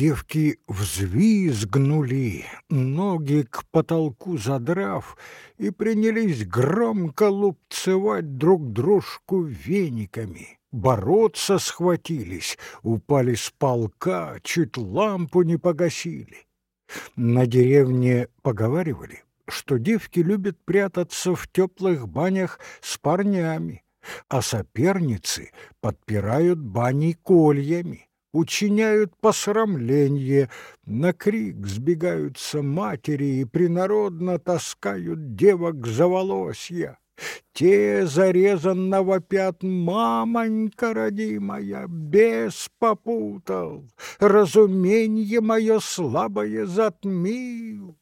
Девки взвизгнули, ноги к потолку задрав, и принялись громко лупцевать друг дружку вениками. Бороться схватились, упали с полка, чуть лампу не погасили. На деревне поговаривали, что девки любят прятаться в теплых банях с парнями, а соперницы подпирают бани кольями учиняют посрамление, на крик сбегаются матери и принародно таскают девок за волосья. Те зарезанно вопят «Мамонька родимая, бес попутал, разуменье мое слабое затмил».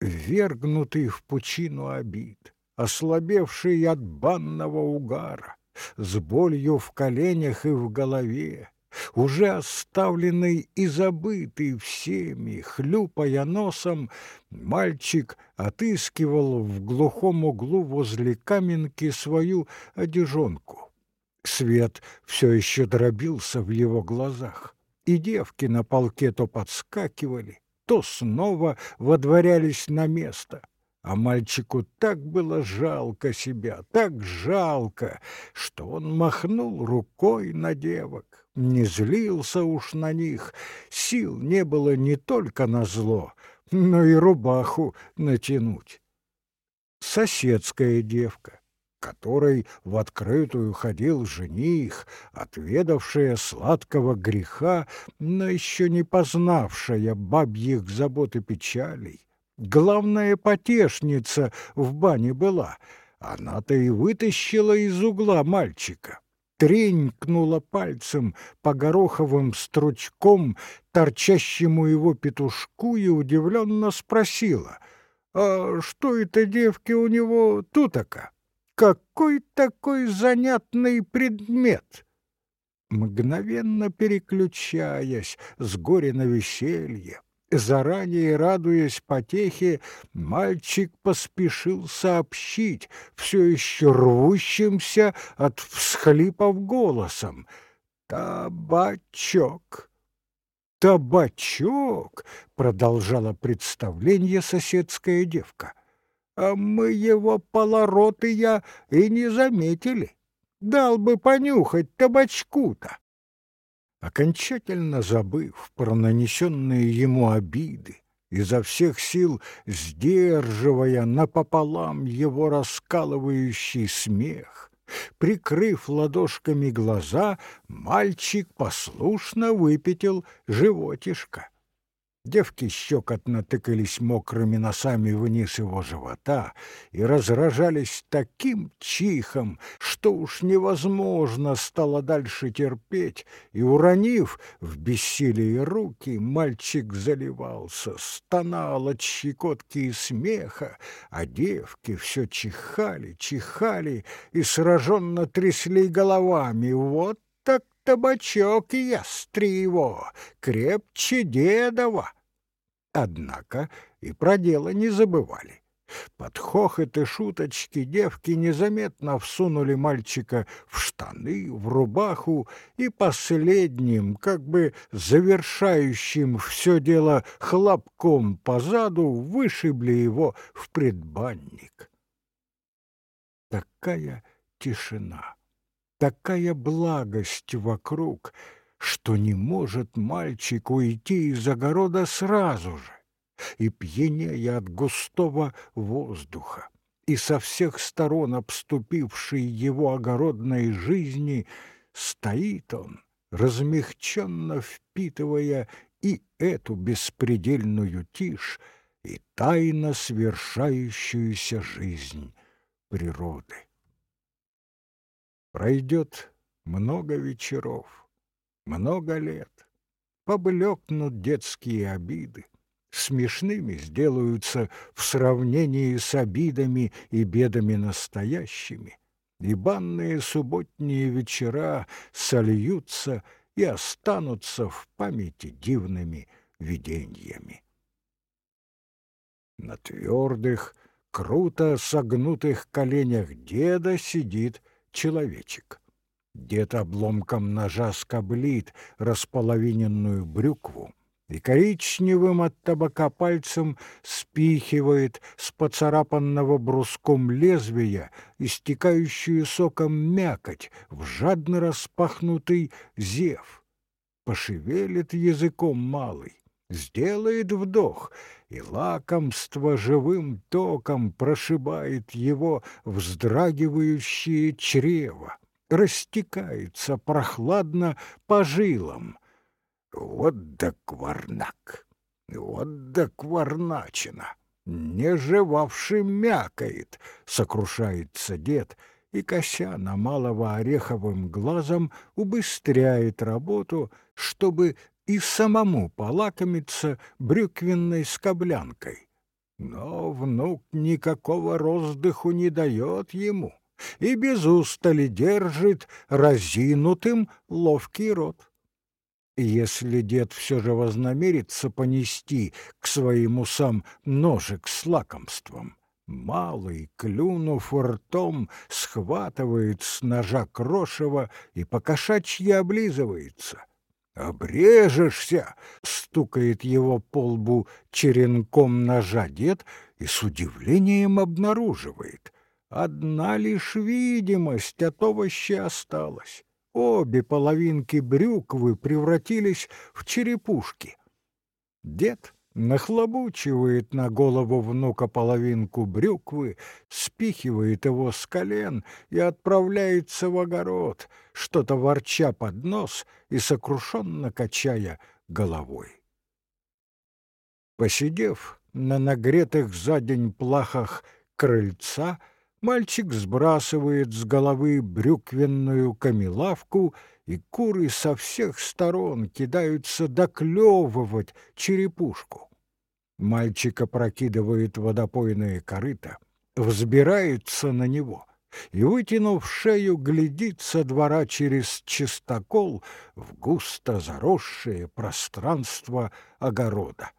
Вергнутый в пучину обид, ослабевший от банного угара, с болью в коленях и в голове, уже оставленный и забытый всеми, хлюпая носом, мальчик отыскивал в глухом углу возле каменки свою одежонку. Свет все еще дробился в его глазах, и девки на полке то подскакивали, то снова водворялись на место — а мальчику так было жалко себя, так жалко, что он махнул рукой на девок, не злился уж на них, сил не было не только на зло, но и рубаху натянуть. Соседская девка, которой в открытую ходил жених, отведавшая сладкого греха, но еще не познавшая бабьих забот и печалей, главная потешница в бане была. Она-то и вытащила из угла мальчика, тренькнула пальцем по гороховым стручком, торчащему его петушку, и удивленно спросила, «А что это, девки, у него тутака? Какой такой занятный предмет?» Мгновенно переключаясь с горя на веселье, Заранее радуясь потехе, мальчик поспешил сообщить все еще рвущимся от всхлипов голосом. «Табачок!» «Табачок!» — продолжала представление соседская девка. «А мы его полоротыя и не заметили. Дал бы понюхать табачку-то!» Окончательно забыв про нанесенные ему обиды, изо всех сил сдерживая напополам его раскалывающий смех, прикрыв ладошками глаза, мальчик послушно выпятил животишко. Девки щекотно тыкались мокрыми носами вниз его живота и разражались таким чихом, что уж невозможно стало дальше терпеть, и, уронив в бессилии руки, мальчик заливался, стонал от щекотки и смеха, а девки все чихали, чихали и сраженно трясли головами. Вот так табачок ястриво, крепче дедова. Однако и про дело не забывали. Под хохот шуточки девки незаметно всунули мальчика в штаны, в рубаху и последним, как бы завершающим все дело хлопком по заду, вышибли его в предбанник. Такая тишина, такая благость вокруг — что не может мальчик уйти из огорода сразу же, и пьянея от густого воздуха, и со всех сторон обступившей его огородной жизни, стоит он, размягченно впитывая и эту беспредельную тишь, и тайно свершающуюся жизнь природы. Пройдет много вечеров, много лет. Поблекнут детские обиды, смешными сделаются в сравнении с обидами и бедами настоящими, и банные субботние вечера сольются и останутся в памяти дивными видениями. На твердых, круто согнутых коленях деда сидит человечек. Дед обломком ножа скоблит располовиненную брюкву и коричневым от табака пальцем спихивает с поцарапанного бруском лезвия истекающую соком мякоть в жадно распахнутый зев. Пошевелит языком малый, сделает вдох, и лакомство живым током прошибает его вздрагивающее чрево растекается прохладно по жилам. Вот да кварнак, вот да кварначина, не живавший мякает, сокрушается дед, и, кося на малого ореховым глазом, убыстряет работу, чтобы и самому полакомиться брюквенной скоблянкой. Но внук никакого роздыху не дает ему и без устали держит разинутым ловкий рот. Если дед все же вознамерится понести к своим усам ножик с лакомством, малый, клюнув ртом, схватывает с ножа крошева и покошачьи облизывается. «Обрежешься!» — стукает его по лбу черенком ножа дед и с удивлением обнаруживает — Одна лишь видимость от овоща осталась. Обе половинки брюквы превратились в черепушки. Дед нахлобучивает на голову внука половинку брюквы, спихивает его с колен и отправляется в огород, что-то ворча под нос и сокрушенно качая головой. Посидев на нагретых за день плахах крыльца, Мальчик сбрасывает с головы брюквенную камелавку, и куры со всех сторон кидаются доклевывать черепушку. Мальчик опрокидывает водопойное корыто, взбирается на него и, вытянув шею, глядит со двора через чистокол в густо заросшее пространство огорода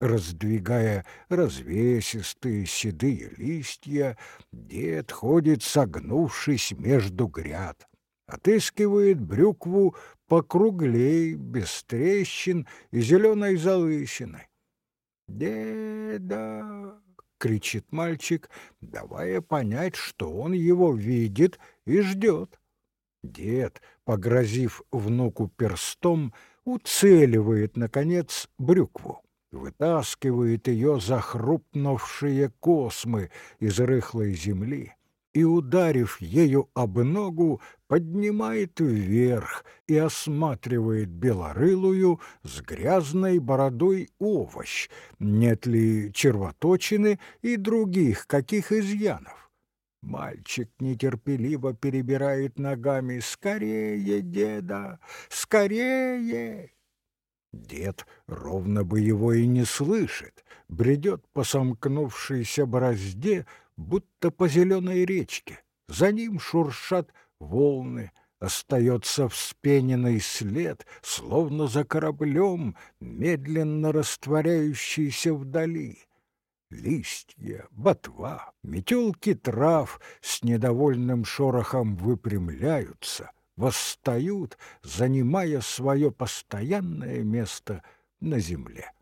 раздвигая развесистые седые листья, дед ходит, согнувшись между гряд, отыскивает брюкву покруглей, без трещин и зеленой залысины. «Деда!» — кричит мальчик, давая понять, что он его видит и ждет. Дед, погрозив внуку перстом, уцеливает, наконец, брюкву вытаскивает ее захрупнувшие космы из рыхлой земли и, ударив ею об ногу, поднимает вверх и осматривает белорылую с грязной бородой овощ, нет ли червоточины и других каких изъянов. Мальчик нетерпеливо перебирает ногами «Скорее, деда! Скорее!» Дед ровно бы его и не слышит, бредет по сомкнувшейся борозде, будто по зеленой речке. За ним шуршат волны, остается вспененный след, словно за кораблем, медленно растворяющийся вдали. Листья, ботва, метелки трав с недовольным шорохом выпрямляются — восстают, занимая свое постоянное место на земле.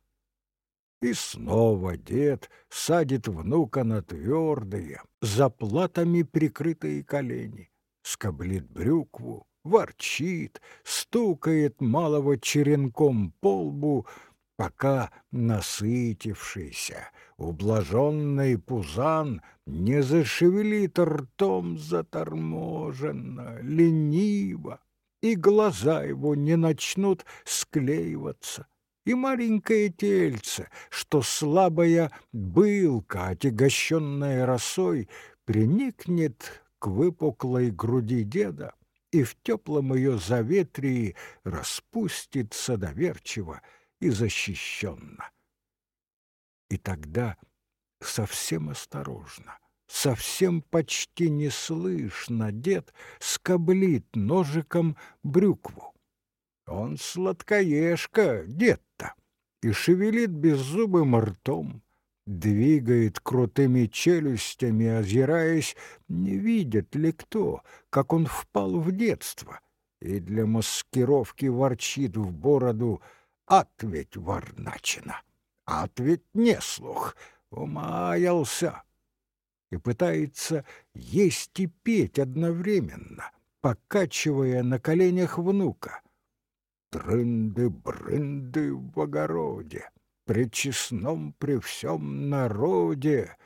И снова дед садит внука на твердые, заплатами прикрытые колени, скоблит брюкву, ворчит, стукает малого черенком по лбу, пока насытившийся, ублаженный пузан не зашевелит ртом заторможенно, лениво, и глаза его не начнут склеиваться, и маленькое тельце, что слабая былка, отягощенная росой, приникнет к выпуклой груди деда и в теплом ее заветрии распустится доверчиво, и защищенно. И тогда совсем осторожно, совсем почти неслышно дед скоблит ножиком брюкву. Он сладкоежка, дед-то, и шевелит беззубым ртом, двигает крутыми челюстями, озираясь, не видит ли кто, как он впал в детство, и для маскировки ворчит в бороду «Ответь, Варначина! Ответь, не слух! Умаялся!» и пытается есть и петь одновременно, покачивая на коленях внука. Трынды-брынды в огороде, при честном при всем народе.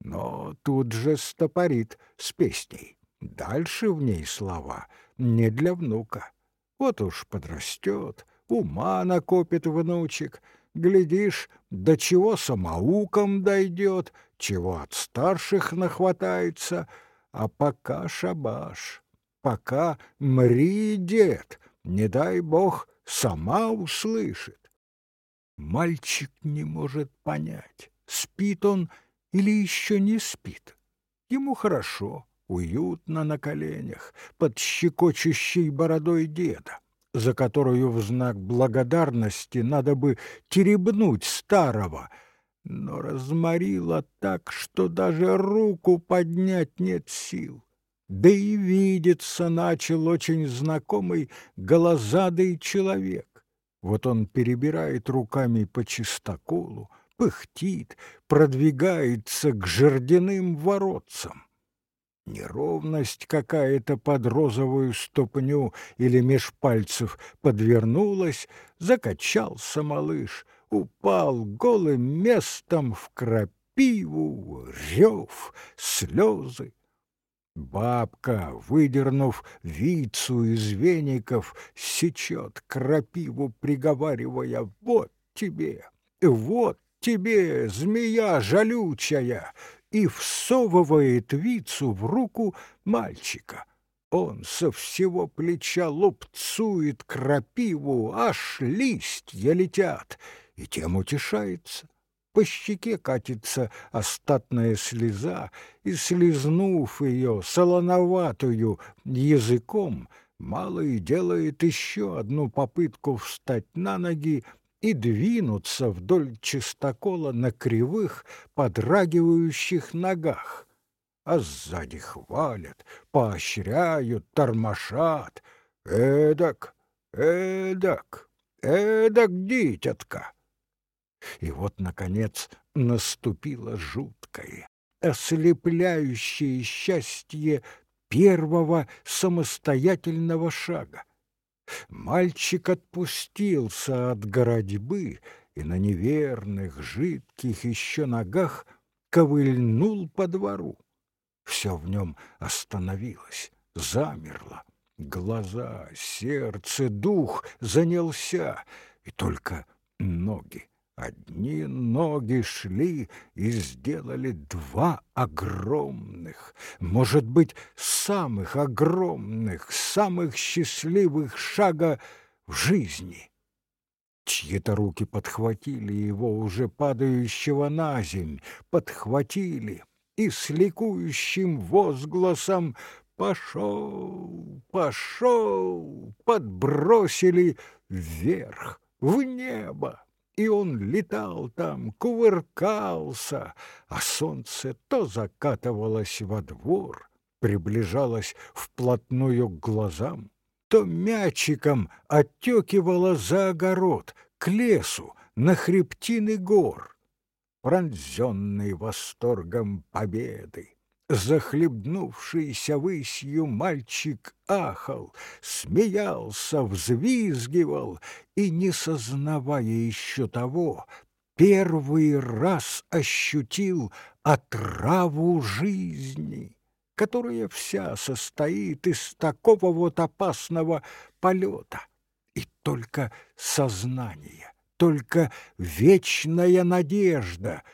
Но тут же стопорит с песней. Дальше в ней слова не для внука. Вот уж подрастет, ума накопит внучек, глядишь, до чего самоуком дойдет, чего от старших нахватается, а пока шабаш, пока мри, дед, не дай бог, сама услышит. Мальчик не может понять, спит он или еще не спит. Ему хорошо, уютно на коленях, под щекочущей бородой деда, за которую в знак благодарности надо бы теребнуть старого — но разморила так, что даже руку поднять нет сил. Да и видеться начал очень знакомый голозадый человек. Вот он перебирает руками по чистоколу, пыхтит, продвигается к жердяным воротцам. Неровность какая-то под розовую ступню или меж пальцев подвернулась, закачался малыш — упал голым местом в крапиву, рев, слезы. Бабка, выдернув вицу из веников, сечет крапиву, приговаривая «Вот тебе, вот тебе, змея жалючая!» И всовывает вицу в руку мальчика. Он со всего плеча лупцует крапиву, аж листья летят — и тем утешается. По щеке катится остатная слеза, и, слезнув ее солоноватую языком, малый делает еще одну попытку встать на ноги и двинуться вдоль чистокола на кривых, подрагивающих ногах. А сзади хвалят, поощряют, тормошат. Эдак, эдак, эдак, дитятка! И вот, наконец, наступило жуткое, ослепляющее счастье первого самостоятельного шага. Мальчик отпустился от городьбы и на неверных, жидких еще ногах ковыльнул по двору. Все в нем остановилось, замерло. Глаза, сердце, дух занялся, и только ноги Одни ноги шли и сделали два огромных, может быть, самых огромных, самых счастливых шага в жизни. Чьи-то руки подхватили его, уже падающего на земь, подхватили и с ликующим возгласом «Пошел! Пошел!» подбросили вверх, в небо и он летал там, кувыркался, а солнце то закатывалось во двор, приближалось вплотную к глазам, то мячиком оттекивало за огород, к лесу, на хребтины гор. Пронзенный восторгом победы, Захлебнувшийся высью мальчик ахал, смеялся, взвизгивал и, не сознавая еще того, первый раз ощутил отраву жизни, которая вся состоит из такого вот опасного полета. И только сознание, только вечная надежда —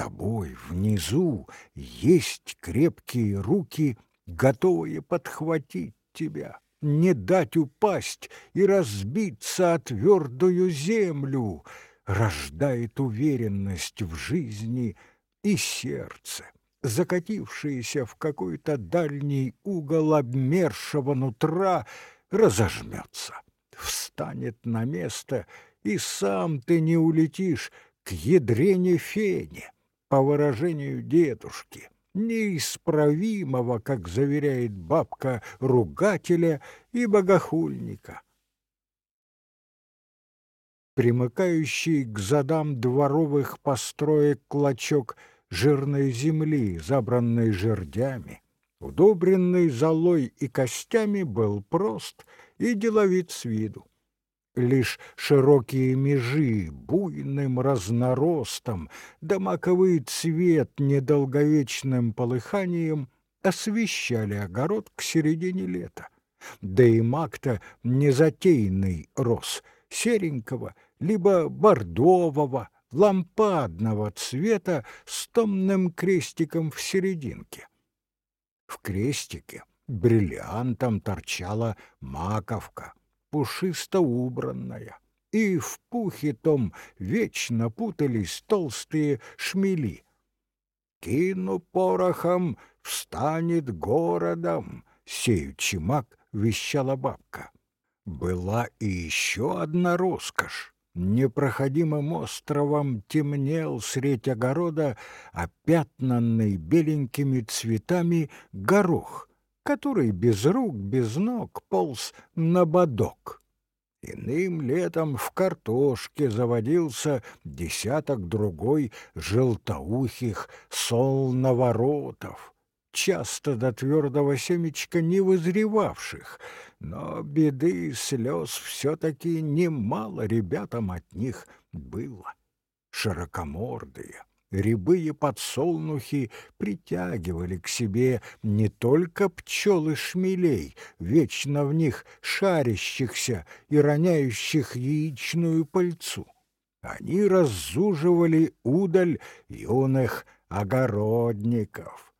тобой внизу есть крепкие руки, готовые подхватить тебя, не дать упасть и разбиться о твердую землю, рождает уверенность в жизни и сердце, закатившееся в какой-то дальний угол обмершего нутра, разожмется, встанет на место, и сам ты не улетишь, к ядрене фене, по выражению дедушки, неисправимого, как заверяет бабка, ругателя и богохульника. Примыкающий к задам дворовых построек клочок жирной земли, забранной жердями, удобренный золой и костями, был прост и деловит с виду. Лишь широкие межи буйным разноростом, да маковый цвет недолговечным полыханием освещали огород к середине лета. Да и мак-то незатейный рос, серенького, либо бордового, лампадного цвета с томным крестиком в серединке. В крестике бриллиантом торчала маковка, пушисто убранная, и в пухе том вечно путались толстые шмели. «Кину порохом, встанет городом», — сеючи мак вещала бабка. Была и еще одна роскошь непроходимым островом темнел средь огорода опятнанный беленькими цветами горох, который без рук, без ног полз на бодок. Иным летом в картошке заводился десяток другой желтоухих солноворотов, часто до твердого семечка не вызревавших, но беды и слез все-таки немало ребятам от них было. Широкомордые, рябые подсолнухи притягивали к себе не только пчел и шмелей, вечно в них шарящихся и роняющих яичную пыльцу. Они раззуживали удаль юных огородников.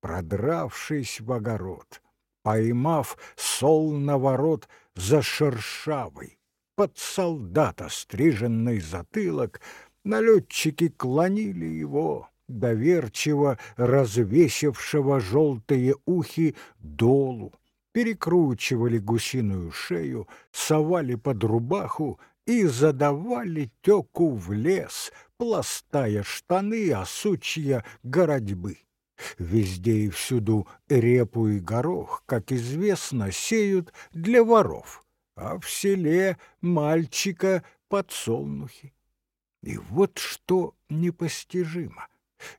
Продравшись в огород, поймав сол на ворот за шершавый, под солдата стриженный затылок, налетчики клонили его, доверчиво развесившего желтые ухи долу, перекручивали гусиную шею, совали под рубаху и задавали теку в лес, пластая штаны, а сучья городьбы. Везде и всюду репу и горох, как известно, сеют для воров, а в селе мальчика подсолнухи. И вот что непостижимо.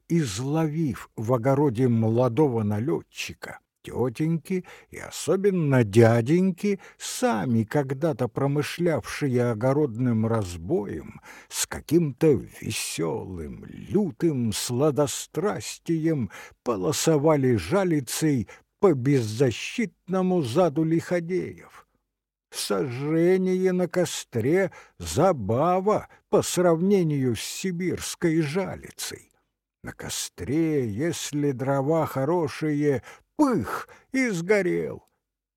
Изловив в огороде молодого налетчика, тетеньки и особенно дяденьки, сами когда-то промышлявшие огородным разбоем, с каким-то веселым, лютым сладострастием полосовали жалицей по беззащитному заду лиходеев. Сожжение на костре — забава по сравнению с сибирской жалицей. На костре, если дрова хорошие, пых и сгорел.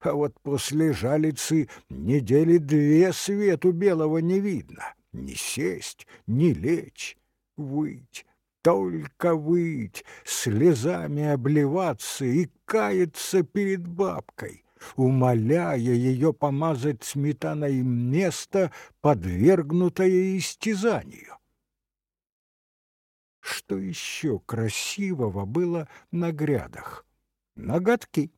А вот после жалицы недели две свету белого не видно. Ни сесть, ни лечь, выть, только выть, слезами обливаться и каяться перед бабкой, умоляя ее помазать сметаной место, подвергнутое истязанию. Что еще красивого было на грядах? ноготки.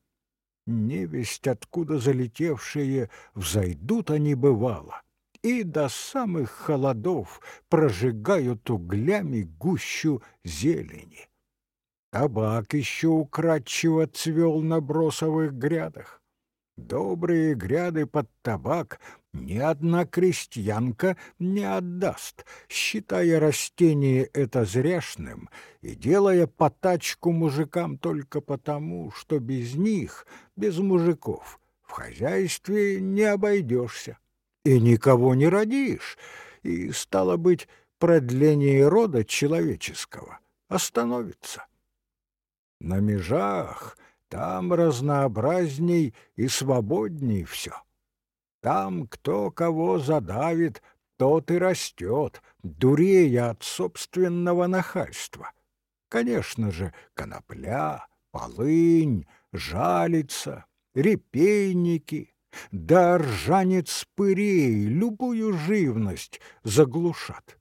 Невесть, откуда залетевшие, взойдут они бывало, и до самых холодов прожигают углями гущу зелени. Табак еще украдчиво цвел на бросовых грядах. Добрые гряды под табак ни одна крестьянка не отдаст, считая растение это зряшным и делая потачку мужикам только потому, что без них, без мужиков, в хозяйстве не обойдешься и никого не родишь, и, стало быть, продление рода человеческого остановится. На межах там разнообразней и свободней все. Там кто кого задавит, тот и растет, дурея от собственного нахальства. Конечно же, конопля, полынь, жалица, репейники, да ржанец пырей любую живность заглушат.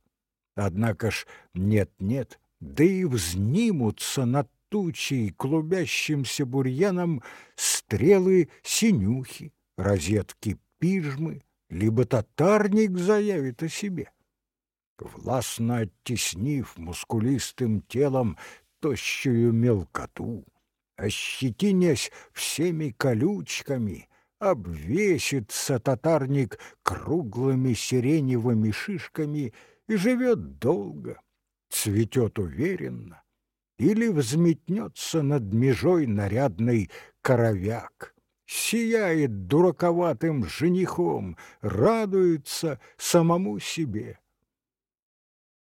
Однако ж нет-нет, да и взнимутся над тучей клубящимся бурьяном стрелы синюхи, розетки пижмы, либо татарник заявит о себе. Властно оттеснив мускулистым телом тощую мелкоту, ощетинясь всеми колючками, обвесится татарник круглыми сиреневыми шишками и живет долго, цветет уверенно, или взметнется над межой нарядный коровяк, сияет дураковатым женихом, радуется самому себе.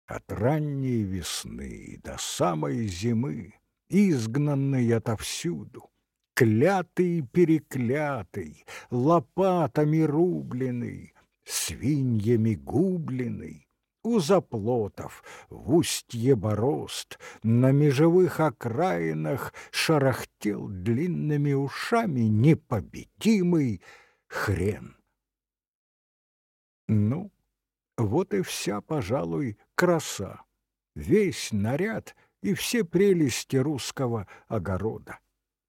От ранней весны до самой зимы, изгнанный отовсюду, клятый переклятый, лопатами рубленый, свиньями губленый, у заплотов, в устье борозд, на межевых окраинах шарахтел длинными ушами непобедимый хрен. Ну, вот и вся, пожалуй, краса, весь наряд и все прелести русского огорода.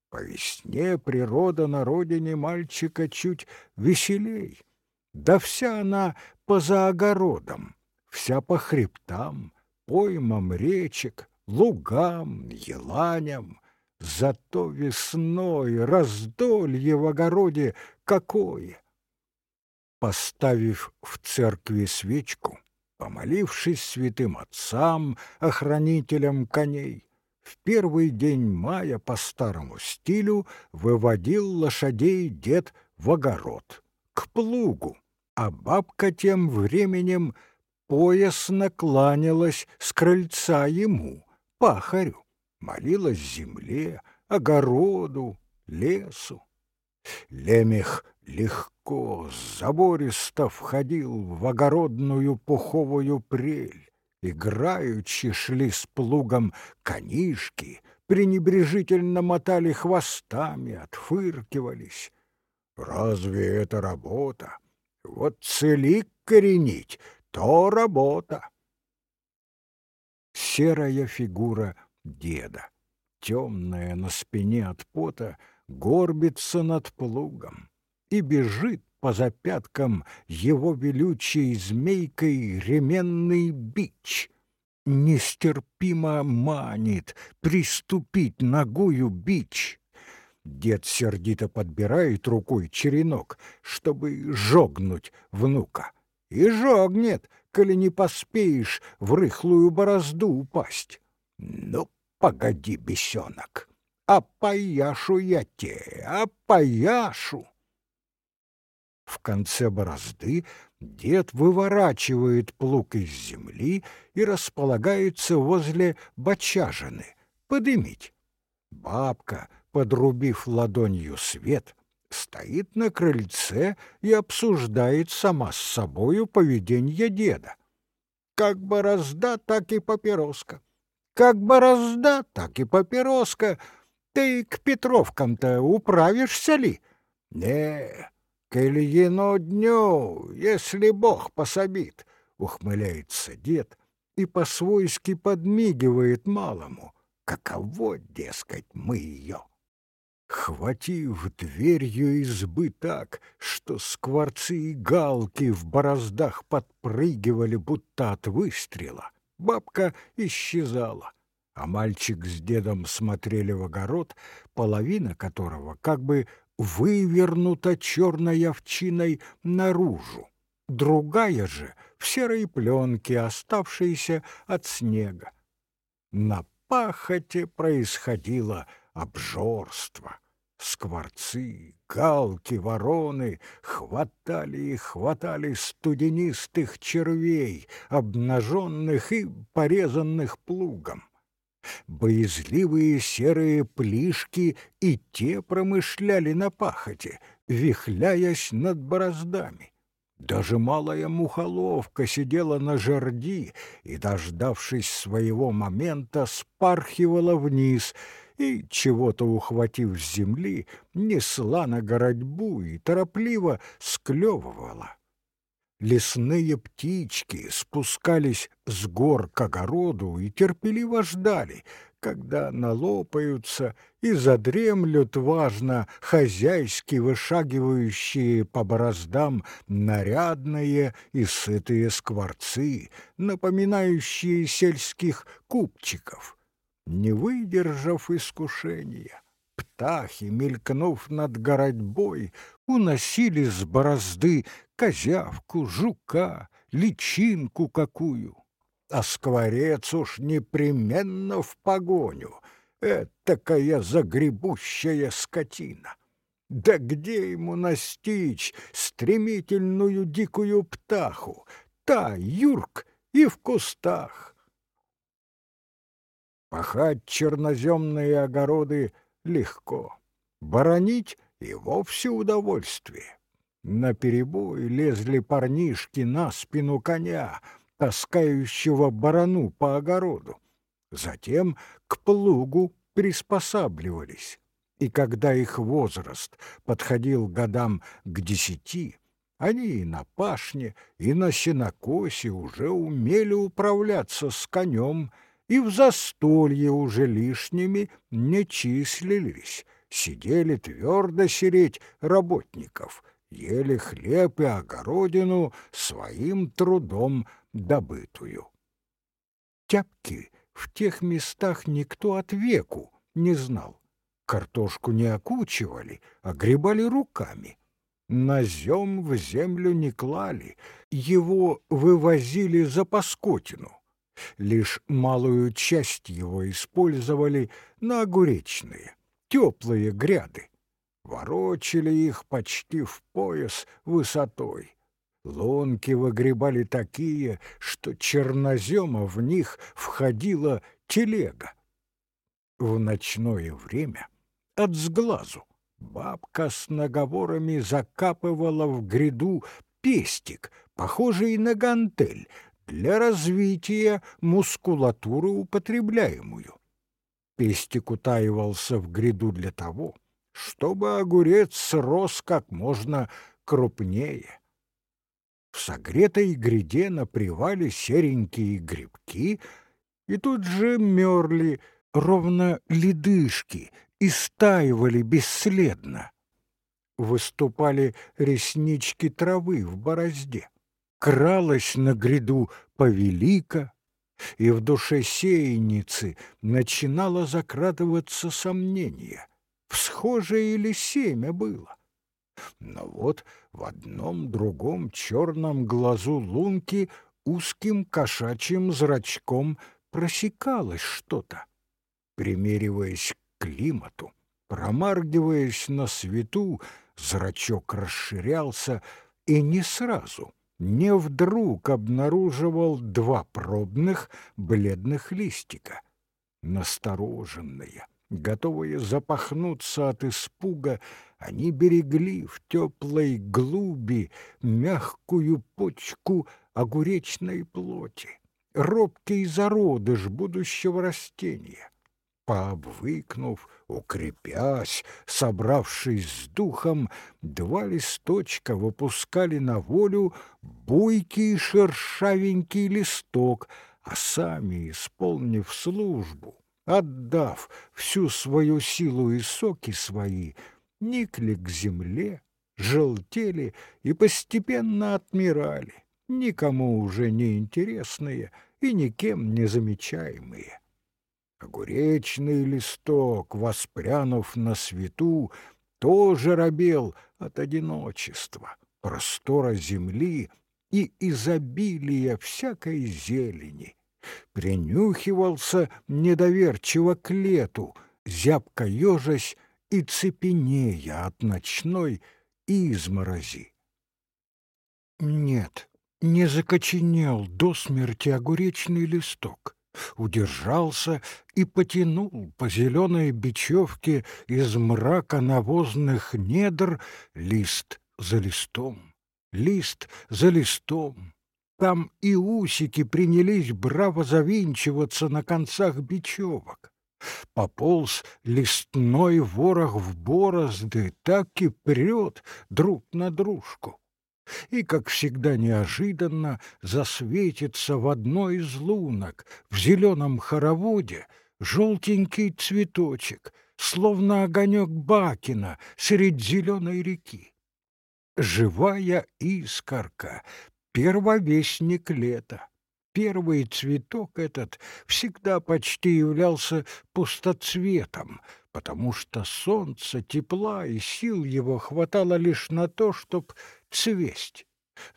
По весне природа на родине мальчика чуть веселей, да вся она поза огородом вся по хребтам, поймам речек, лугам, еланям. Зато весной раздолье в огороде какое! Поставив в церкви свечку, помолившись святым отцам, охранителям коней, в первый день мая по старому стилю выводил лошадей дед в огород, к плугу, а бабка тем временем поясно кланялась с крыльца ему, пахарю, молилась земле, огороду, лесу. Лемех легко, забористо входил в огородную пуховую прель. Играючи шли с плугом конишки, пренебрежительно мотали хвостами, отфыркивались. Разве это работа? Вот целик коренить, то работа. Серая фигура деда, темная на спине от пота, горбится над плугом и бежит по запяткам его велючей змейкой ременный бич. Нестерпимо манит приступить ногою бич. Дед сердито подбирает рукой черенок, чтобы жогнуть внука и жогнет, коли не поспеешь в рыхлую борозду упасть. Ну, погоди, бесенок, опояшу я те, опояшу. В конце борозды дед выворачивает плуг из земли и располагается возле бочажины, подымить. Бабка, подрубив ладонью свет, стоит на крыльце и обсуждает сама с собою поведение деда. Как борозда, так и папироска. Как борозда, так и папироска. Ты к Петровкам-то управишься ли? Не, к Ильину дню, если Бог пособит, ухмыляется дед и по-свойски подмигивает малому. Каково, дескать, мы ее? Хватив дверью избы так, что скворцы и галки в бороздах подпрыгивали, будто от выстрела, бабка исчезала, а мальчик с дедом смотрели в огород, половина которого как бы вывернута черной овчиной наружу, другая же в серой пленке, оставшейся от снега. На пахоте происходило обжорство. Скворцы, галки, вороны хватали и хватали студенистых червей, обнаженных и порезанных плугом. Боязливые серые плишки и те промышляли на пахоте, вихляясь над бороздами. Даже малая мухоловка сидела на жерди и, дождавшись своего момента, спархивала вниз — и, чего-то ухватив с земли, несла на городьбу и торопливо склевывала. Лесные птички спускались с гор к огороду и терпеливо ждали, когда налопаются и задремлют важно хозяйски вышагивающие по бороздам нарядные и сытые скворцы, напоминающие сельских купчиков. Не выдержав искушения, птахи, мелькнув над городьбой, уносили с борозды козявку, жука, личинку какую. А скворец уж непременно в погоню. Этакая загребущая скотина. Да где ему настичь стремительную дикую птаху? Та, Юрк, и в кустах. Пахать черноземные огороды легко, боронить и вовсе удовольствие. На перебой лезли парнишки на спину коня, таскающего барану по огороду. Затем к плугу приспосабливались. И когда их возраст подходил годам к десяти, они и на пашне, и на сенокосе уже умели управляться с конем, и в застолье уже лишними не числились, сидели твердо сереть работников — ели хлеб и огородину своим трудом добытую. Тяпки в тех местах никто от веку не знал. Картошку не окучивали, а гребали руками. Назем в землю не клали, его вывозили за паскотину. Лишь малую часть его использовали на огуречные, теплые гряды ворочали их почти в пояс высотой. Лунки выгребали такие, что чернозема в них входила телега. В ночное время от сглазу бабка с наговорами закапывала в гряду пестик, похожий на гантель, для развития мускулатуры употребляемую. Пестик утаивался в гряду для того, чтобы огурец рос как можно крупнее. В согретой гряде на привале серенькие грибки, и тут же мерли ровно ледышки и стаивали бесследно. Выступали реснички травы в борозде. Кралась на гряду повелика, и в душе сеяницы начинало закрадываться сомнение — всхожее или семя было. Но вот в одном другом черном глазу лунки узким кошачьим зрачком просекалось что-то. Примериваясь к климату, промаргиваясь на свету, зрачок расширялся и не сразу, не вдруг обнаруживал два пробных бледных листика. Настороженные, Готовые запахнуться от испуга, они берегли в теплой глуби мягкую почку огуречной плоти, робкий зародыш будущего растения. Пообвыкнув, укрепясь, собравшись с духом, два листочка выпускали на волю буйкий шершавенький листок, а сами, исполнив службу, отдав всю свою силу и соки свои, никли к земле, желтели и постепенно отмирали, никому уже не интересные и никем не замечаемые. Огуречный листок, воспрянув на свету, тоже робел от одиночества, простора земли и изобилия всякой зелени, принюхивался недоверчиво к лету, зябко ежась и цепенея от ночной изморози. Нет, не закоченел до смерти огуречный листок, удержался и потянул по зеленой бечевке из мрака навозных недр лист за листом, лист за листом, там и усики принялись браво завинчиваться на концах бечевок. Пополз листной ворох в борозды, так и прет друг на дружку. И, как всегда неожиданно, засветится в одной из лунок, в зеленом хороводе, желтенький цветочек, словно огонек Бакина средь зеленой реки. Живая искорка, первовестник лета. Первый цветок этот всегда почти являлся пустоцветом, потому что солнце, тепла и сил его хватало лишь на то, чтоб цвесть.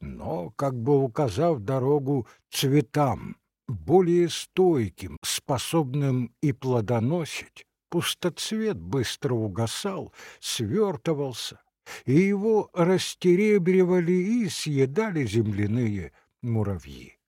Но, как бы указав дорогу цветам, более стойким, способным и плодоносить, пустоцвет быстро угасал, свертывался, и его растеребривали и съедали земляные муравьи.